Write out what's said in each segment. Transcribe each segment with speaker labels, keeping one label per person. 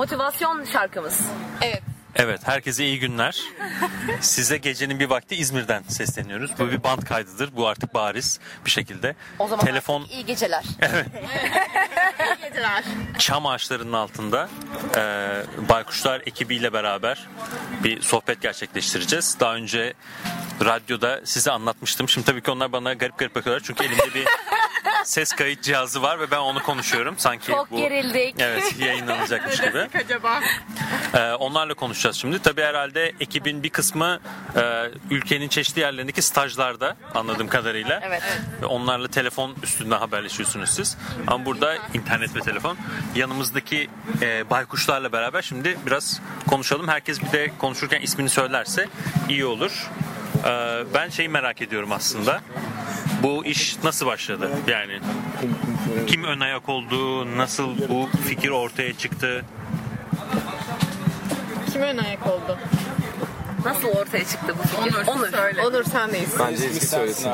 Speaker 1: motivasyon şarkımız.
Speaker 2: Evet.
Speaker 3: Evet, herkese iyi günler. Size gecenin bir vakti İzmir'den sesleniyoruz. Bu bir band kaydıdır. Bu artık bariz bir şekilde.
Speaker 1: O zaman
Speaker 3: Telefon
Speaker 1: iyi geceler.
Speaker 2: İyi geceler.
Speaker 3: çam ağaçlarının altında e, Baykuşlar ekibiyle beraber bir sohbet gerçekleştireceğiz. Daha önce radyoda size anlatmıştım. Şimdi tabii ki onlar bana garip garip bakıyorlar. Çünkü elimde bir ses kayıt cihazı var ve ben onu konuşuyorum. Sanki
Speaker 1: Çok
Speaker 3: bu
Speaker 1: gerildik.
Speaker 3: Evet yayınlanacakmış gibi.
Speaker 2: Acaba?
Speaker 3: Ee, onlarla konuşacağız şimdi. Tabii herhalde ekibin bir kısmı e, ülkenin çeşitli yerlerindeki stajlarda anladığım kadarıyla.
Speaker 1: Evet.
Speaker 3: Ve onlarla telefon üstünden haberleşiyorsunuz siz. Ama burada internet ve telefon. Yanımızdaki e, baykuşlarla beraber şimdi biraz konuşalım. Herkes bir de konuşurken ismini söylerse iyi olur. Ee, ben şeyi merak ediyorum aslında. Bu iş nasıl başladı? Yani kim ön ayak oldu? Nasıl bu fikir ortaya çıktı?
Speaker 2: Kim ön ayak oldu?
Speaker 1: Nasıl ortaya çıktı bu fikir?
Speaker 2: Onur,
Speaker 1: Onur.
Speaker 2: söyle. Onur sendeyiz.
Speaker 4: Bence eski söylesin.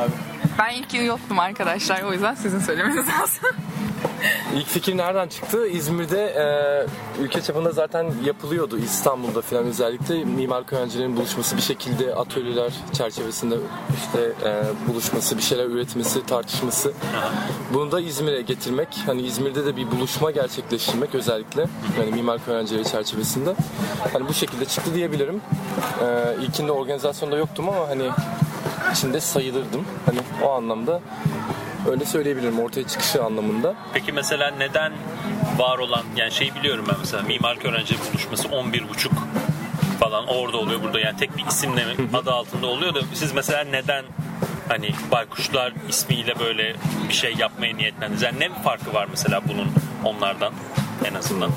Speaker 5: Ben ilk gün yoktum arkadaşlar o yüzden sizin söylemeniz lazım.
Speaker 4: İlk fikir nereden çıktı? İzmir'de e, ülke çapında zaten yapılıyordu. İstanbul'da falan özellikle mimarlık öğrencilerinin buluşması bir şekilde atölyeler çerçevesinde işte e, buluşması, bir şeyler üretmesi, tartışması. Bunu da İzmir'e getirmek. Hani İzmir'de de bir buluşma gerçekleştirmek özellikle. Yani mimarlık öğrencileri çerçevesinde. Hani bu şekilde çıktı diyebilirim. E, ilkinde organizasyonda yoktum ama hani içinde sayılırdım. Hani o anlamda öyle söyleyebilirim ortaya çıkışı anlamında.
Speaker 3: Peki mesela neden var olan yani şey biliyorum ben mesela mimarlık öğrenci buluşması 11.30 falan orada oluyor burada yani tek bir isimle adı altında oluyor da siz mesela neden hani baykuşlar ismiyle böyle bir şey yapmaya niyetlendiniz? Yani ne farkı var mesela bunun onlardan en azından?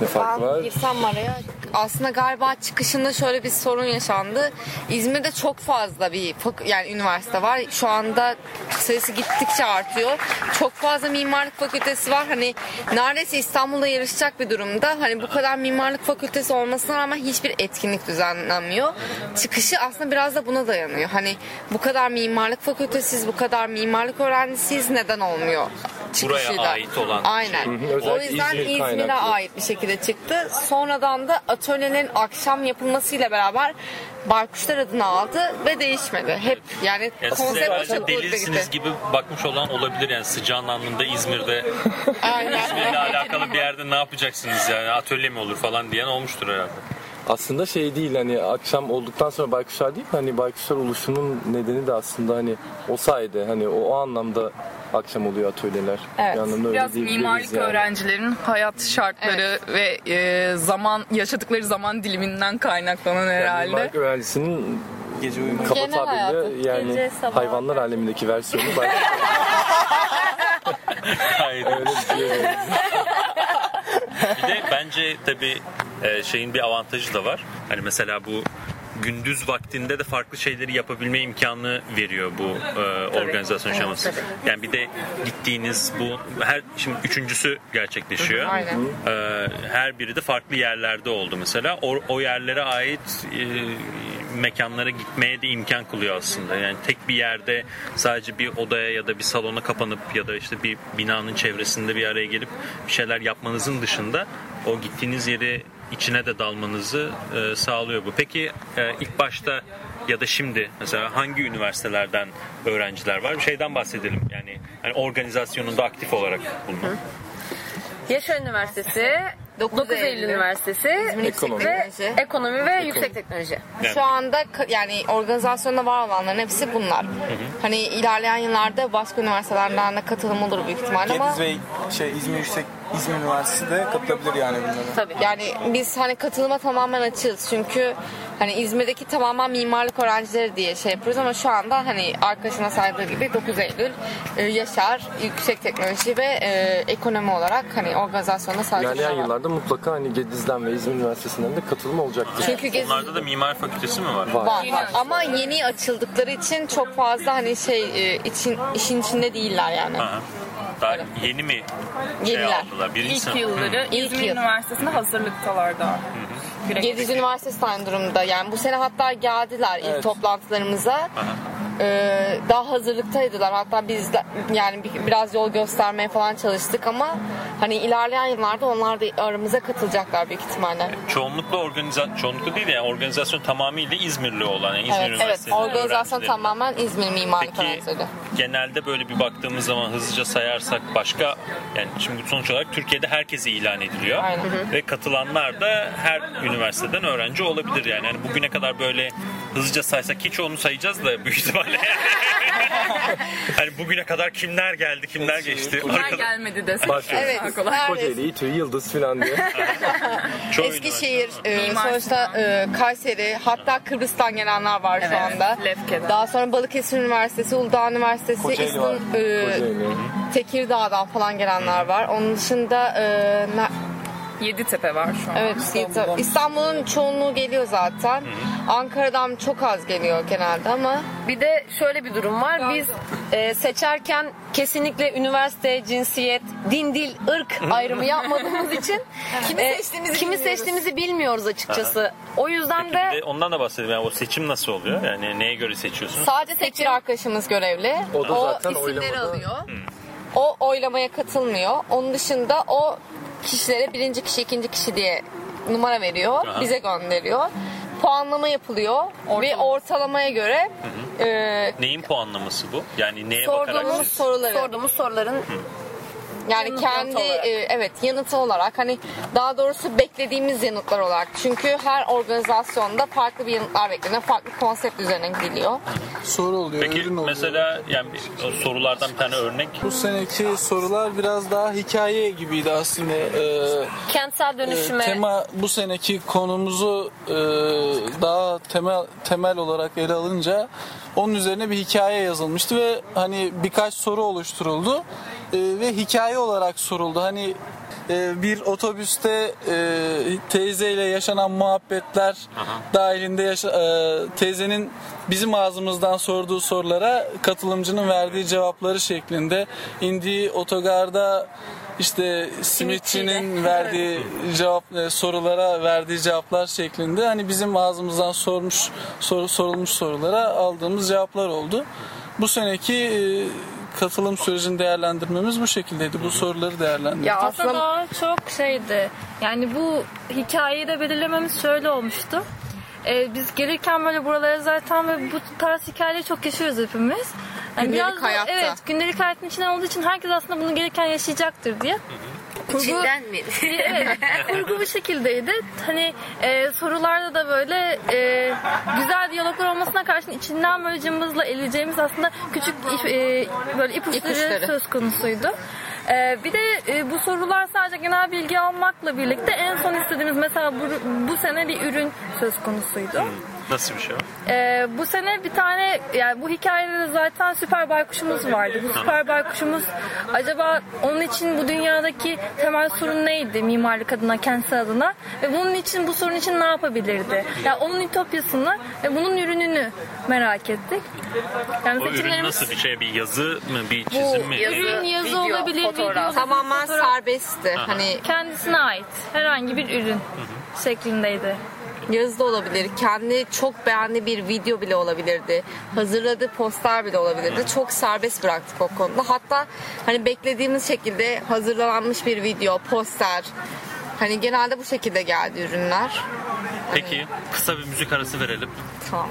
Speaker 4: Ne farkı var?
Speaker 2: Ben girsem araya aslında galiba çıkışında şöyle bir sorun yaşandı. İzmir'de çok fazla bir yani üniversite var. Şu anda sayısı gittikçe artıyor. Çok fazla mimarlık fakültesi var. Hani neredeyse İstanbul'da yarışacak bir durumda. Hani bu kadar mimarlık fakültesi olmasına rağmen hiçbir etkinlik düzenlenmiyor. Çıkışı aslında biraz da buna dayanıyor. Hani bu kadar mimarlık fakültesiz, bu kadar mimarlık öğrencisiyiz neden olmuyor?
Speaker 3: Buraya
Speaker 2: Çıkışı da.
Speaker 3: ait olan
Speaker 2: Aynen.
Speaker 4: Özellikle
Speaker 2: O yüzden
Speaker 4: İzmir
Speaker 2: İzmir'e ait bir şekilde çıktı. Sonradan da atölyelerin akşam yapılmasıyla beraber Baykuşlar adını aldı ve değişmedi. Hep yani
Speaker 3: Ya
Speaker 2: konsept
Speaker 3: sadece
Speaker 2: çok
Speaker 3: delirsiniz gibi bakmış olan olabilir yani sıcağın anında İzmir'de
Speaker 2: Aynen.
Speaker 3: İzmir'le alakalı bir yerde ne yapacaksınız yani atölye mi olur falan diyen olmuştur herhalde.
Speaker 4: Aslında şey değil hani akşam olduktan sonra baykuşlar değil hani baykuşlar oluşunun nedeni de aslında hani o sayede hani o, o anlamda akşam oluyor atölyeler.
Speaker 2: Evet.
Speaker 4: Bir anlamda öyle
Speaker 5: Biraz
Speaker 4: diyebiliriz
Speaker 5: mimarlık
Speaker 4: yani.
Speaker 5: öğrencilerin hayat şartları ve e, zaman yaşadıkları zaman diliminden kaynaklanan
Speaker 4: Yani
Speaker 5: herhalde.
Speaker 4: mimarlık öğrencisinin gece uyumu kaba
Speaker 2: Genel
Speaker 4: tabirle yani
Speaker 1: Gece, sabah.
Speaker 4: hayvanlar alemindeki versiyonu bayağı
Speaker 3: Hayır.
Speaker 4: öyle diyebiliriz.
Speaker 3: Bir de bence tabii e, şeyin bir avantajı da var. Hani mesela bu gündüz vaktinde de farklı şeyleri yapabilme imkanı veriyor bu e, organizasyon şaması. Yani bir de gittiğiniz bu her şimdi üçüncüsü gerçekleşiyor.
Speaker 2: Aynen.
Speaker 3: E, her biri de farklı yerlerde oldu mesela. O, o yerlere ait e, mekanlara gitmeye de imkan kılıyor aslında. Yani tek bir yerde sadece bir odaya ya da bir salona kapanıp ya da işte bir binanın çevresinde bir araya gelip bir şeyler yapmanızın dışında o gittiğiniz yeri içine de dalmanızı e, sağlıyor bu. Peki e, ilk başta ya da şimdi mesela hangi üniversitelerden öğrenciler var? Bir şeyden bahsedelim. Yani hani organizasyonunda aktif olarak bulunan.
Speaker 1: Yaşar Üniversitesi, 9 Eylül,
Speaker 2: Eylül.
Speaker 1: Üniversitesi
Speaker 4: Ekonomi.
Speaker 1: ve ekonomi ve yüksek teknoloji.
Speaker 3: Yani-
Speaker 2: Şu anda yani organizasyonda var olanların hepsi bunlar. Hani ilerleyen yıllarda başka üniversitelerden de katılım olur büyük ihtimalle ama
Speaker 6: Gediz ve şey İzmir Yüksek İzmir Üniversitesi de katılabilir yani bunlara.
Speaker 1: Tabii.
Speaker 2: yani biz hani katılıma tamamen açığız. Çünkü hani İzmir'deki tamamen mimarlık öğrencileri diye şey yapıyoruz ama şu anda hani arkadaşına saydığı gibi 9 Eylül, e, Yaşar, Yüksek Teknoloji ve e, ekonomi olarak hani organizasyonda sadece
Speaker 4: İlerleyen
Speaker 2: var.
Speaker 4: yıllarda mutlaka hani Gediz'den ve İzmir Üniversitesi'nden de katılım olacaktır.
Speaker 2: Çünkü gezi
Speaker 3: Onlarda da mimar fakültesi mi var?
Speaker 4: Var.
Speaker 2: var. Ama yeni açıldıkları için çok fazla hani şey e, için işin içinde değiller yani.
Speaker 3: Aha. Daha yeni mi şey
Speaker 2: Yeniler.
Speaker 3: aldılar? Birinci
Speaker 5: İlk
Speaker 3: sınıf.
Speaker 5: yılları
Speaker 2: İlk
Speaker 5: İzmir
Speaker 2: yıl.
Speaker 5: Üniversitesi'nde hazırlıktalar daha. Güle.
Speaker 2: Gediz Üniversitesi aynı durumda. Yani bu sene hatta geldiler ilk
Speaker 6: Evet.
Speaker 2: toplantılarımıza. E, daha hazırlıktaydılar. Hatta biz de yani bir- biraz yol göstermeye falan çalıştık ama hani ilerleyen yıllarda onlar da aramıza katılacaklar büyük ihtimalle.
Speaker 3: Çoğunlukla organizasyon, çoğunlukla değil de yani organizasyon tamamıyla İzmirli olan yani İzmir
Speaker 2: Evet, evet.
Speaker 3: Üniversitesi'nin
Speaker 2: Organizasyon tamamen İzmir Mimarlık
Speaker 3: Peki
Speaker 2: Öğrencileri.
Speaker 3: genelde böyle bir baktığımız zaman hızlıca sayarsak başka yani şimdi sonuç olarak Türkiye'de herkese ilan ediliyor.
Speaker 2: Aynen.
Speaker 3: Ve katılanlar da her üniversiteden öğrenci olabilir yani. yani bugüne kadar böyle hızlıca saysak hiç onu sayacağız da büyük ihtimalle. hani bugüne kadar kimler geldi kimler geçti.
Speaker 5: Kimler
Speaker 3: Arkada-
Speaker 5: gelmedi desek.
Speaker 4: Başlıyoruz.
Speaker 2: Evet.
Speaker 4: Kocaeli, İTÜ, Yıldız filan diye.
Speaker 3: Çoğu
Speaker 2: Eskişehir, e,
Speaker 5: Mimar
Speaker 2: sonuçta e, Kayseri, hatta Kıbrıs'tan gelenler var şu anda.
Speaker 5: Lefke'den.
Speaker 2: Daha sonra Balıkesir Üniversitesi, Uludağ Üniversitesi,
Speaker 6: Kocaeli
Speaker 2: İzmir, e,
Speaker 4: Kocaeli.
Speaker 2: Tekirdağ'dan falan gelenler var. Onun dışında e,
Speaker 5: Yeditepe var şu an.
Speaker 2: evet İstanbul'un, İstanbul'un çoğunluğu geliyor zaten. Ankara'dan çok az geliyor genelde ama
Speaker 1: Bir de şöyle bir durum var. Biz e, seçerken kesinlikle üniversite, cinsiyet, din, dil, ırk ayrımı yapmadığımız için kimi
Speaker 2: seçtiğimizi
Speaker 1: kimi
Speaker 2: bilmiyoruz.
Speaker 1: seçtiğimizi bilmiyoruz açıkçası. O yüzden
Speaker 3: Bir
Speaker 1: de
Speaker 3: de ondan da bahsedelim. Yani o seçim nasıl oluyor? Yani neye göre seçiyorsunuz?
Speaker 2: sadece tek bir arkadaşımız görevli.
Speaker 4: O da zaten
Speaker 2: isimleri
Speaker 4: oylamada.
Speaker 2: alıyor. O oylamaya katılmıyor. Onun dışında o kişilere birinci kişi, ikinci kişi diye numara veriyor.
Speaker 3: Aha.
Speaker 2: Bize gönderiyor. Puanlama yapılıyor ve ortalamaya göre e,
Speaker 3: Neyin puanlaması bu? Yani neye bakarak?
Speaker 2: sorduğumuz soruları
Speaker 1: sorduğumuz soruların
Speaker 2: yani
Speaker 1: yanıt
Speaker 2: kendi
Speaker 1: olarak.
Speaker 2: e, evet yanıtı olarak hani daha doğrusu beklediğimiz yanıtlar olarak çünkü her organizasyonda farklı bir yanıtlar bekleniyor farklı konsept üzerine gidiliyor.
Speaker 6: Soru oluyor,
Speaker 3: Peki
Speaker 6: ürün oluyor.
Speaker 3: mesela yani sorulardan bir tane örnek
Speaker 6: Bu seneki sorular biraz daha hikaye gibiydi aslında. Ee,
Speaker 1: kentsel
Speaker 6: e,
Speaker 1: dönüşüme
Speaker 6: tema bu seneki konumuzu e, daha temel temel olarak ele alınca onun üzerine bir hikaye yazılmıştı ve hani birkaç soru oluşturuldu E, ve hikaye olarak soruldu. Hani e, bir otobüste e, teyzeyle yaşanan muhabbetler dahilinde yaşa, e, teyzenin bizim ağzımızdan sorduğu sorulara katılımcının verdiği cevapları şeklinde indiği otogarda işte simitçinin verdiği cevap e, sorulara verdiği cevaplar şeklinde hani bizim ağzımızdan sormuş soru sorulmuş sorulara aldığımız cevaplar oldu. Bu seneki e, katılım sürecini değerlendirmemiz bu şekildeydi. Bu soruları değerlendirdik.
Speaker 2: Ya
Speaker 7: Aslında daha çok şeydi. Yani bu hikayeyi de belirlememiz şöyle olmuştu. Ee, biz gelirken böyle buralara zaten ve bu tarz hikayeleri çok yaşıyoruz hepimiz. Yani
Speaker 2: Gündelik
Speaker 7: biraz da-
Speaker 2: hayatta.
Speaker 7: Evet, gündelik hayatın içinde olduğu için herkes aslında bunu gelirken yaşayacaktır diye. Kurgu,
Speaker 1: içinden mi?
Speaker 7: evet, kurgu bu şekildeydi. Hani e, sorularda da böyle e, güzel diyaloglar olmasına karşın içinden böyle cımbızla eleyeceğimiz aslında küçük e, böyle ipuçları
Speaker 2: İpuçları.
Speaker 7: söz konusuydu. E, bir de e, bu sorular sadece genel bilgi almakla birlikte en son istediğimiz mesela bu, bu sene bir ürün söz konusuydu.
Speaker 3: nasıl bir şey o?
Speaker 7: Ee, bu sene bir tane yani bu hikayede de zaten süper baykuşumuz vardı. Bu süper baykuşumuz acaba onun için bu dünyadaki temel sorun neydi mimarlık adına, kentsel adına ve bunun için bu sorun için ne yapabilirdi? Yani onun ütopyasını ve bunun ürününü merak ettik. Yani
Speaker 3: O ürün nasıl bir şey? Bir yazı mı? Bir çizim mi?
Speaker 7: ürün yazı
Speaker 2: video,
Speaker 7: olabilir, video
Speaker 2: fotoğraf.
Speaker 7: olabilir,
Speaker 2: tamamen
Speaker 7: fotoğraf.
Speaker 2: serbestti. Hani
Speaker 7: kendisine ait herhangi bir ürün şeklindeydi.
Speaker 2: Yazı da olabilir. Kendi çok beğendiği bir video bile olabilirdi. Hazırladığı poster bile olabilirdi. Çok serbest bıraktık o konuda. Hatta hani beklediğimiz şekilde hazırlanmış bir video, poster. Hani genelde bu şekilde geldi ürünler.
Speaker 3: Peki kısa bir müzik arası verelim.
Speaker 2: Tamam.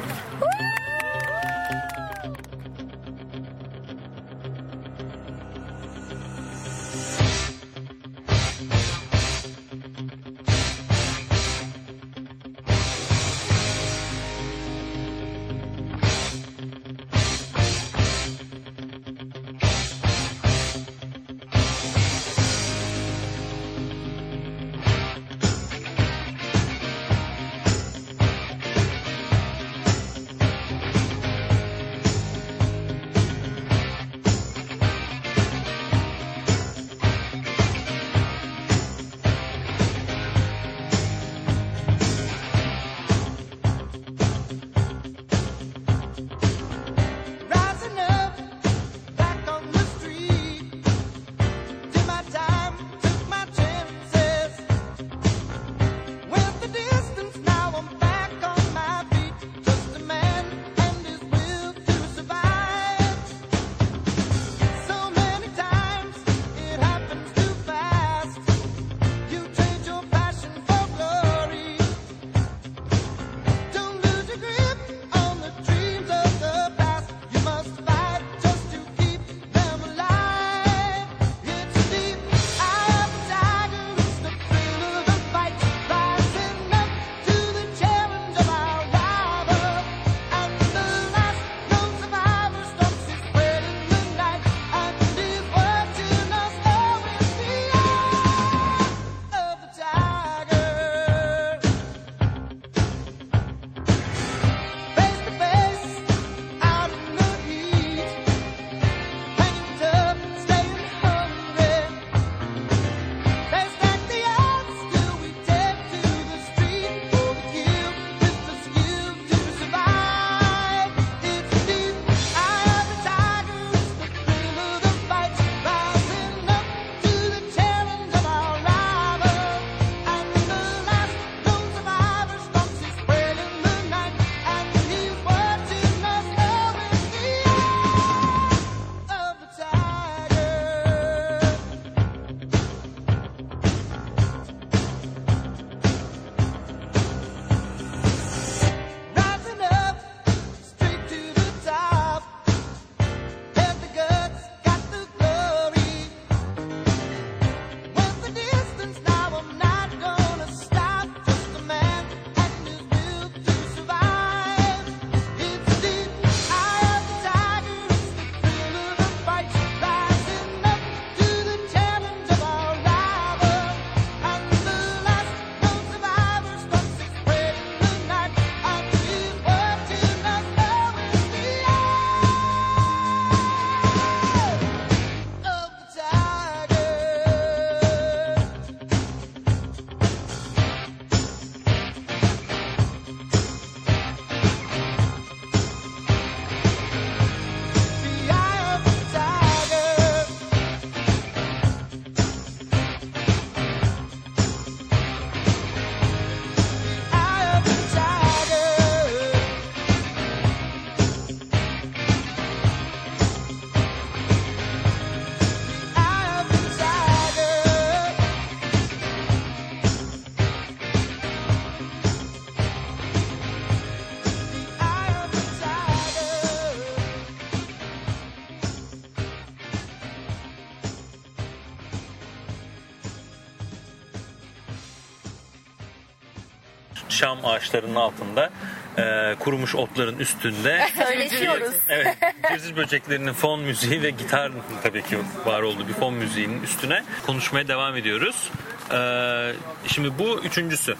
Speaker 3: Şam ağaçlarının altında e, kurumuş otların üstünde
Speaker 1: Söyleşiyoruz.
Speaker 3: evet cırcır böceklerinin fon müziği ve gitar tabii ki var olduğu bir fon müziğinin üstüne konuşmaya devam ediyoruz. Ee, şimdi bu üçüncüsü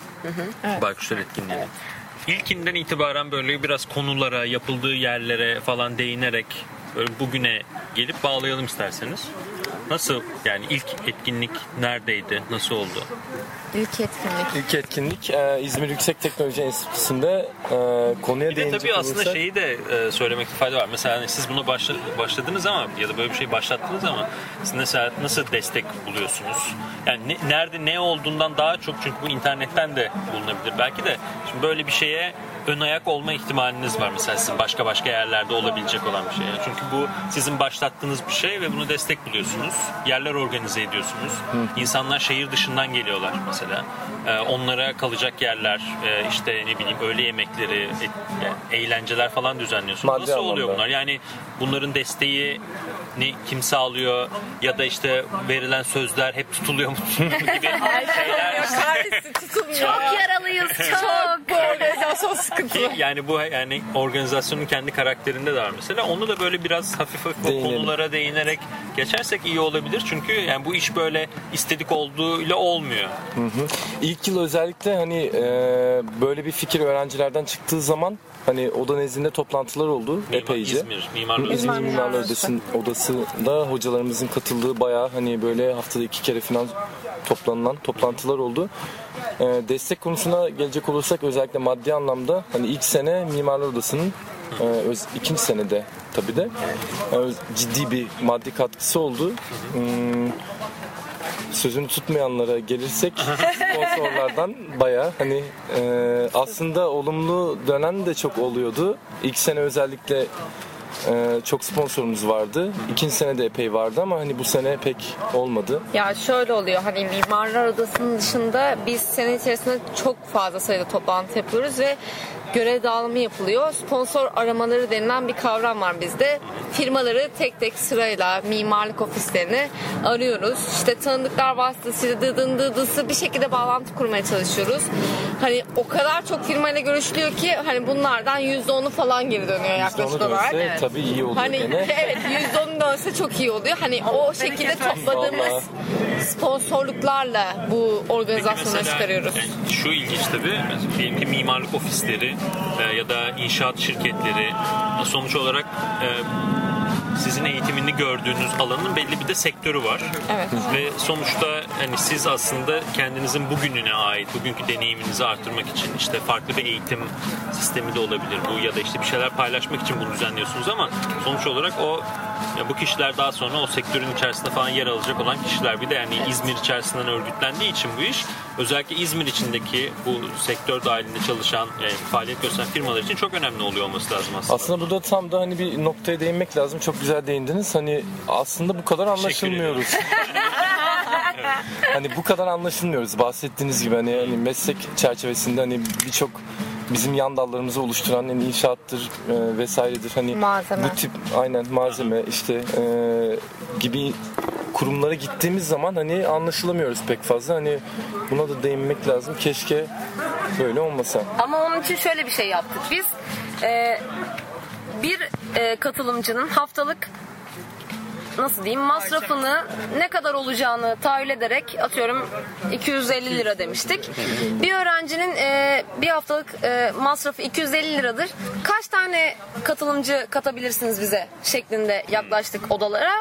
Speaker 3: Baykuşlar etkinliğinin. İlkinden itibaren böyle biraz konulara, yapıldığı yerlere falan değinerek böyle bugüne gelip bağlayalım isterseniz. Nasıl yani ilk etkinlik neredeydi? Nasıl oldu?
Speaker 2: İlk etkinlik.
Speaker 4: İlk etkinlik e, İzmir Yüksek Teknoloji Enstitüsü'nde e, konuya
Speaker 3: Bir de tabii aslında şeyi de e, söylemekte fayda var. Mesela hani siz buna başla- başladınız ama ya da böyle bir şey başlattınız ama siz mesela nasıl destek buluyorsunuz? Yani ne- nerede ne olduğundan daha çok çünkü bu internetten de bulunabilir. Belki de şimdi böyle bir şeye ön ayak olma ihtimaliniz var mesela sizin başka başka yerlerde olabilecek olan bir şey. Yani çünkü bu sizin başlattığınız bir şey ve bunu destek buluyorsunuz. Yerler organize ediyorsunuz. İnsanlar şehir dışından geliyorlar mesela. Ee, onlara kalacak yerler, e, işte ne bileyim öğle yemekleri, yani eğlenceler falan düzenliyorsunuz.
Speaker 4: Maddi
Speaker 3: Nasıl oluyor bunlar? Yani bunların desteği ne kim sağlıyor ya da işte verilen sözler hep tutuluyor mu gibi şeyler.
Speaker 1: Çok yaralıyız çok.
Speaker 2: Bu organizasyon sıkıntılı.
Speaker 3: yani bu yani organizasyonun kendi karakterinde de var mesela. Onu da böyle biraz hafif hafif
Speaker 4: Değinelim.
Speaker 3: konulara değinerek geçersek iyi olabilir. Çünkü yani bu iş böyle istedik olduğuyla olmuyor.
Speaker 4: İlk yıl özellikle hani e, böyle bir fikir öğrencilerden çıktığı zaman hani oda nezdinde toplantılar oldu
Speaker 3: Mimar-
Speaker 4: epeyce.
Speaker 3: İzmir,
Speaker 4: Mimarlar
Speaker 2: Odası.
Speaker 4: Odası, Odası'nda hocalarımızın katıldığı bayağı hani böyle haftada iki kere falan toplanılan toplantılar oldu. E, destek konusuna gelecek olursak özellikle maddi anlamda hani ilk sene Mimarlar Odası'nın e, öz, ikinci senede tabii de e, ciddi bir maddi katkısı oldu. Hmm, sözünü tutmayanlara gelirsek sponsorlardan baya hani e, aslında olumlu dönen de çok oluyordu. İlk sene özellikle e, çok sponsorumuz vardı. İkinci sene de epey vardı ama hani bu sene pek olmadı.
Speaker 2: Ya şöyle oluyor hani mimarlar odasının dışında biz sene içerisinde çok fazla sayıda toplantı yapıyoruz ve görev dağılımı yapılıyor. Sponsor aramaları denilen bir kavram var bizde. Firmaları tek tek sırayla mimarlık ofislerini arıyoruz. İşte tanıdıklar vasıtasıyla dıdın dıdısı bir şekilde bağlantı kurmaya çalışıyoruz. Hani o kadar çok firmayla görüşülüyor ki hani bunlardan %10'u falan geri dönüyor yaklaşık
Speaker 4: onu
Speaker 2: olarak.
Speaker 4: dönse tabii iyi oluyor
Speaker 2: Hani
Speaker 4: gene.
Speaker 2: evet %10'u dönse çok iyi oluyor. Hani o şekilde topladığımız sponsorluklarla bu organizasyonu
Speaker 3: Mesela,
Speaker 2: çıkarıyoruz.
Speaker 3: yani şu ilginç tabii. Mesela diyelim ki mimarlık ofisleri e, ya da inşaat şirketleri sonuç olarak e, sizin eğitimini gördüğünüz alanın belli bir de sektörü var.
Speaker 2: Evet.
Speaker 3: Ve sonuçta hani siz aslında kendinizin bugününe ait, bugünkü deneyiminizi artırmak için işte farklı bir eğitim sistemi de olabilir bu ya da işte bir şeyler paylaşmak için bunu düzenliyorsunuz ama sonuç olarak o ya bu kişiler daha sonra o sektörün içerisinde falan yer alacak olan kişiler bir de yani İzmir içerisinden örgütlendiği için bu iş özellikle İzmir içindeki bu sektör dahilinde çalışan yani faaliyet gösteren firmalar için çok önemli oluyor olması lazım aslında.
Speaker 4: Aslında burada tam da hani bir noktaya değinmek lazım. Çok güzel değindiniz. Hani aslında bu kadar anlaşılmıyoruz. hani bu kadar anlaşılmıyoruz. Bahsettiğiniz gibi hani, hani meslek çerçevesinde hani birçok bizim yan dallarımızı oluşturan hani inşaattır e, vesairedir hani
Speaker 2: Malzeme.
Speaker 4: bu tip aynen malzeme işte e, gibi kurumlara gittiğimiz zaman hani anlaşılamıyoruz pek fazla hani buna da değinmek lazım keşke böyle olmasa.
Speaker 1: Ama onun için şöyle bir şey yaptık. Biz e, bir e, katılımcının haftalık nasıl diyeyim masrafını ne kadar olacağını tahayyül ederek atıyorum 250 lira demiştik. Bir öğrencinin e, bir haftalık e, masrafı 250 liradır. Kaç tane katılımcı katabilirsiniz bize şeklinde yaklaştık odalara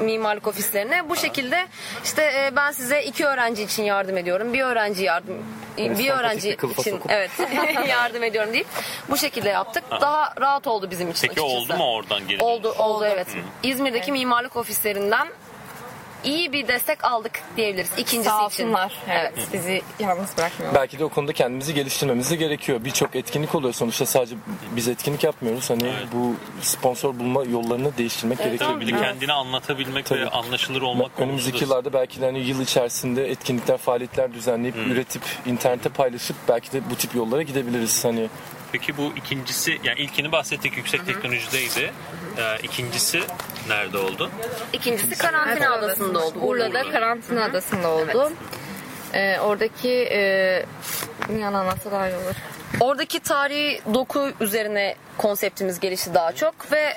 Speaker 1: mimarlık ofislerine. Bu şekilde işte e, ben size iki öğrenci için yardım ediyorum. Bir öğrenci yardım bir öğrenci
Speaker 4: bir kılıfa
Speaker 1: için evet yardım ediyorum deyip bu şekilde yaptık. Daha rahat oldu bizim için
Speaker 3: Peki
Speaker 1: açıkçası.
Speaker 3: oldu mu oradan geri
Speaker 1: Oldu, oldu evet. İzmir'deki mimarlık ofislerinden iyi bir destek aldık diyebiliriz ikincisi
Speaker 2: Sağ
Speaker 1: için.
Speaker 2: olsunlar. Evet.
Speaker 1: Evet.
Speaker 2: Bizi yalnız bırakmıyorlar.
Speaker 4: Belki de o konuda kendimizi geliştirmemiz de gerekiyor. Birçok etkinlik oluyor sonuçta sadece biz etkinlik yapmıyoruz. Hani bu sponsor bulma yollarını değiştirmek gerekiyor.
Speaker 3: Tabii bir de kendini anlatabilmek ve
Speaker 4: Tabii.
Speaker 3: anlaşılır olmak
Speaker 4: Önümüzdeki yıllarda belki de hani yıl içerisinde etkinlikler, faaliyetler düzenleyip, üretip, internete paylaşıp belki de bu tip yollara gidebiliriz. Hani
Speaker 3: Peki bu ikincisi yani ilkini bahsettik yüksek teknolojideydi. Ee, ikincisi nerede oldu?
Speaker 1: İkincisi karantina adasında oldu.
Speaker 2: Urla'da karantina adasında oldu. Ee, oradaki e, Nihan anlatsa daha iyi olur.
Speaker 1: Oradaki tarihi doku üzerine konseptimiz gelişti daha çok ve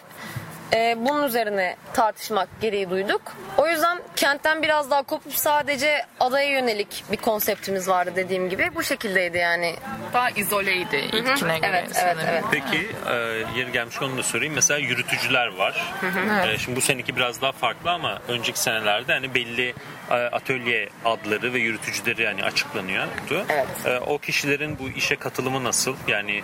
Speaker 1: e, bunun üzerine tartışmak gereği duyduk. O yüzden kentten biraz daha kopup sadece adaya yönelik bir konseptimiz vardı dediğim gibi. Bu şekildeydi yani.
Speaker 5: Daha izoleydi ilkine göre
Speaker 1: Evet, evet,
Speaker 5: sanırım.
Speaker 1: evet.
Speaker 3: Peki e, yeri gelmiş onu da sorayım. Mesela yürütücüler var. E, şimdi bu seneki biraz daha farklı ama önceki senelerde hani belli e, atölye adları ve yürütücüleri yani açıklanıyordu.
Speaker 1: Evet.
Speaker 3: E, o kişilerin bu işe katılımı nasıl? Yani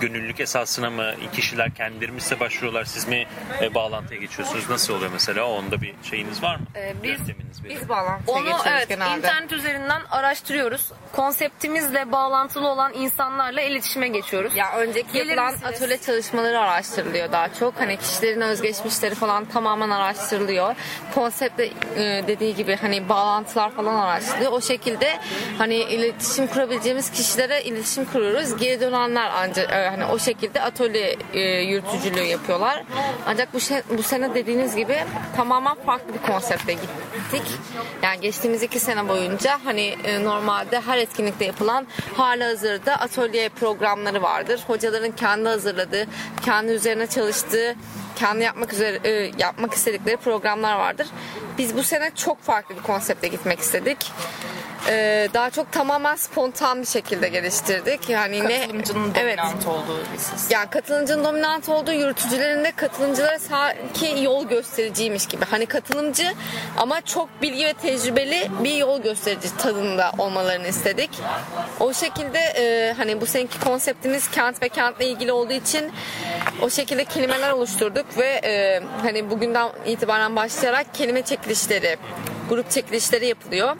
Speaker 3: gönüllülük esasına mı kişiler kendileri mi size başvuruyorlar siz mi e, bağlantıya geçiyorsunuz nasıl oluyor mesela onda bir şeyiniz var mı?
Speaker 1: Ee, biz-
Speaker 2: Biz bağlantıya
Speaker 1: Onu
Speaker 2: geçiyoruz
Speaker 1: evet
Speaker 2: genelde.
Speaker 1: internet üzerinden araştırıyoruz. Konseptimizle bağlantılı olan insanlarla iletişime geçiyoruz.
Speaker 2: Ya önceki
Speaker 1: Gelir
Speaker 2: yapılan
Speaker 1: misiniz?
Speaker 2: atölye çalışmaları araştırılıyor daha çok. Hani kişilerin özgeçmişleri falan tamamen araştırılıyor. Konseptle e, dediği gibi hani bağlantılar falan araştırılıyor. O şekilde hani iletişim kurabileceğimiz kişilere iletişim kuruyoruz. Geri dönenler ancak e, hani o şekilde atölye e, yürütücülüğü yapıyorlar. Ancak bu şey, bu sene dediğiniz gibi tamamen farklı bir konsepte gittik. Yani geçtiğimiz iki sene boyunca hani e, normalde her etkinlikte yapılan hala hazırda atölye programları vardır. Hocaların kendi hazırladığı, kendi üzerine çalıştığı, kendi yapmak üzere e, yapmak istedikleri programlar vardır. Biz bu sene çok farklı bir konsepte gitmek istedik. E, daha çok tamamen spontan bir şekilde geliştirdik. Yani ne
Speaker 5: Katılımcının
Speaker 2: evet
Speaker 5: dominant olduğu bir sistem.
Speaker 2: yani katılımcının dominant olduğu yürütücülerin de katılımcılara sanki yol göstericiymiş gibi. Hani katılımcı ama çok bilgi ve tecrübeli bir yol gösterici tadında olmalarını istedik. O şekilde e, hani bu seneki konseptimiz kent ve kentle ilgili olduğu için o şekilde kelimeler oluşturduk ve e, hani bugünden itibaren başlayarak kelime çekilişleri, grup çekilişleri yapılıyor.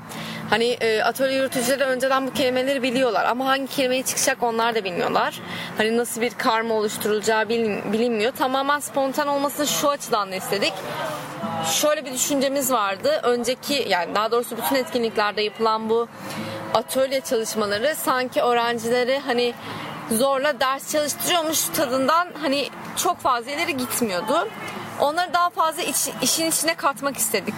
Speaker 2: Hani e, atölye yürütücüleri önceden bu kelimeleri biliyorlar ama hangi kelimeyi çıkacak onlar da bilmiyorlar. Hani nasıl bir karma oluşturulacağı bilin- bilinmiyor. Tamamen spontan olmasını şu açıdan da istedik. Şöyle bir düşüncemiz vardı. Önceki yani daha doğrusu bütün etkinliklerde yapılan bu atölye çalışmaları sanki öğrencileri hani zorla ders çalıştırıyormuş tadından hani çok fazla ileri gitmiyordu. Onları daha fazla iç- işin içine katmak istedik.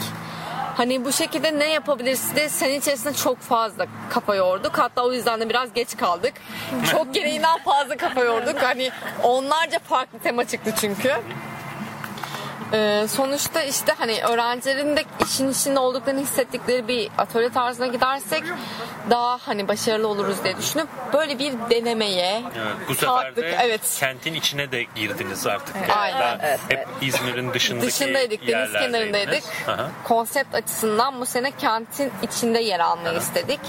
Speaker 2: Hani bu şekilde ne yapabiliriz de sene içerisinde çok fazla kafa yorduk. Hatta o yüzden de biraz geç kaldık. Çok gereğinden fazla kafa yorduk. Hani onlarca farklı tema çıktı çünkü. Ee, sonuçta işte hani öğrencilerin de işin içinde olduklarını hissettikleri bir atölye tarzına gidersek daha hani başarılı oluruz diye düşünüp böyle bir denemeye
Speaker 3: Evet, bu sefer de
Speaker 2: Evet.
Speaker 3: kentin içine de girdiniz artık. Yani
Speaker 2: Aynen,
Speaker 3: daha
Speaker 2: evet,
Speaker 3: hep İzmir'in dışındaki
Speaker 2: dışındaydık, deniz kenarındaydık.
Speaker 3: Aha.
Speaker 2: Konsept açısından bu sene kentin içinde yer almayı istedik.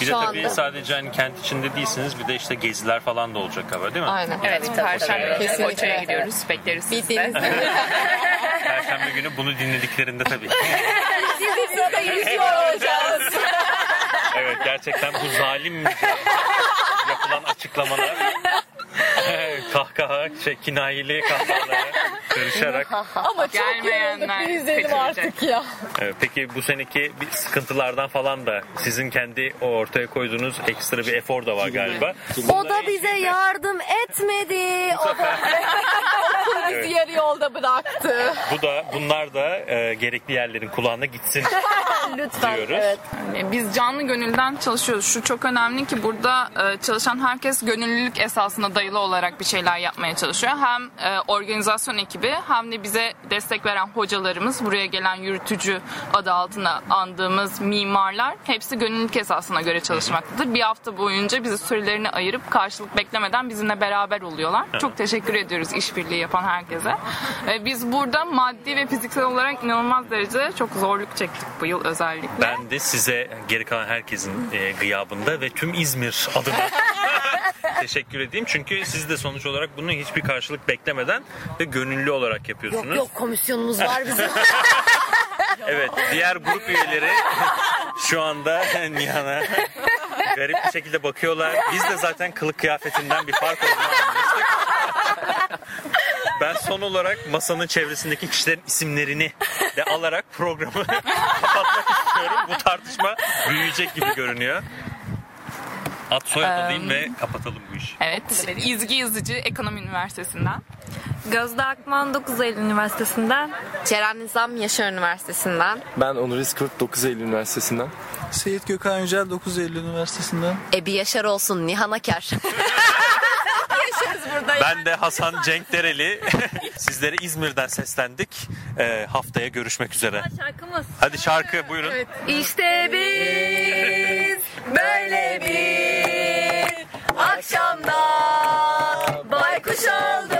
Speaker 3: Bir de
Speaker 2: Şu
Speaker 3: tabii
Speaker 2: anda-
Speaker 3: sadece hani kent içinde değilsiniz bir de işte geziler falan da olacak galiba değil mi?
Speaker 2: Aynen.
Speaker 5: Evet, Perşembe günü
Speaker 2: Kesinlikle.
Speaker 5: Foça'ya gidiyoruz. Bekleriz de.
Speaker 3: Perşembe günü bunu dinlediklerinde tabii.
Speaker 2: Sizi sırada yüzüyor olacağız.
Speaker 3: evet gerçekten bu zalimce yapılan açıklamalar kahkaha, şey, kinayeli kahkahalara karışarak.
Speaker 2: Ama çok
Speaker 5: Gelmeyenler
Speaker 2: yorulduk.
Speaker 5: Kaçıracak.
Speaker 2: artık ya.
Speaker 3: Evet, peki bu seneki bir sıkıntılardan falan da sizin kendi o ortaya koyduğunuz ekstra bir efor da var galiba.
Speaker 1: O da bize yardım etmedi. O da
Speaker 2: Bizi yarı yolda bıraktı.
Speaker 3: Bu da bunlar da e, gerekli yerlerin kulağına gitsin
Speaker 1: lütfen.
Speaker 3: diyoruz.
Speaker 1: Evet.
Speaker 5: Yani Biz canlı gönülden çalışıyoruz. Şu çok önemli ki burada e, çalışan herkes gönüllülük esasına dayalı olarak bir şeyler yapmaya çalışıyor. Hem e, organizasyon ekibi hem de bize destek veren hocalarımız, buraya gelen yürütücü adı altında andığımız mimarlar hepsi gönüllülük esasına göre çalışmaktadır. Bir hafta boyunca bizi sürelerini ayırıp karşılık beklemeden bizimle beraber oluyorlar. Çok teşekkür ediyoruz işbirliği yapan herkese. E, Biz burada maddi ve fiziksel olarak inanılmaz derecede çok zorluk çektik bu yıl özellikle.
Speaker 3: Ben de size geri kalan herkesin e, gıyabında ve tüm İzmir adına teşekkür edeyim. Çünkü siz de sonuç olarak bunu hiçbir karşılık beklemeden ve gönüllü olarak yapıyorsunuz.
Speaker 1: Yok yok komisyonumuz var bizim.
Speaker 3: Evet, diğer grup üyeleri şu anda Nihan'a garip bir şekilde bakıyorlar. Biz de zaten kılık kıyafetinden bir fark olduğunu anlamıştık. Ben son olarak masanın çevresindeki kişilerin isimlerini de alarak programı kapatmak istiyorum. Bu tartışma büyüyecek gibi görünüyor. At soyad alayım ve kapatalım bu işi.
Speaker 5: Evet, İzgi Yazıcı Ekonomi Üniversitesi'nden.
Speaker 7: Gözde Akman 9 Eylül Üniversitesi'nden.
Speaker 2: Ceren Nizam Yaşar Üniversitesi'nden.
Speaker 4: Ben Onur İzkurt 9 Eylül Üniversitesi'nden.
Speaker 6: Seyit Gökhan Yücel 9 Eylül Üniversitesi'nden.
Speaker 1: Ebi Yaşar olsun Nihan Aker.
Speaker 3: Ben de Hasan Cenk Dereli. Sizlere İzmir'den seslendik. Ee, haftaya görüşmek üzere.
Speaker 7: Şarkımız.
Speaker 3: Hadi şarkı buyurun.
Speaker 1: İşte biz böyle bir shoulder.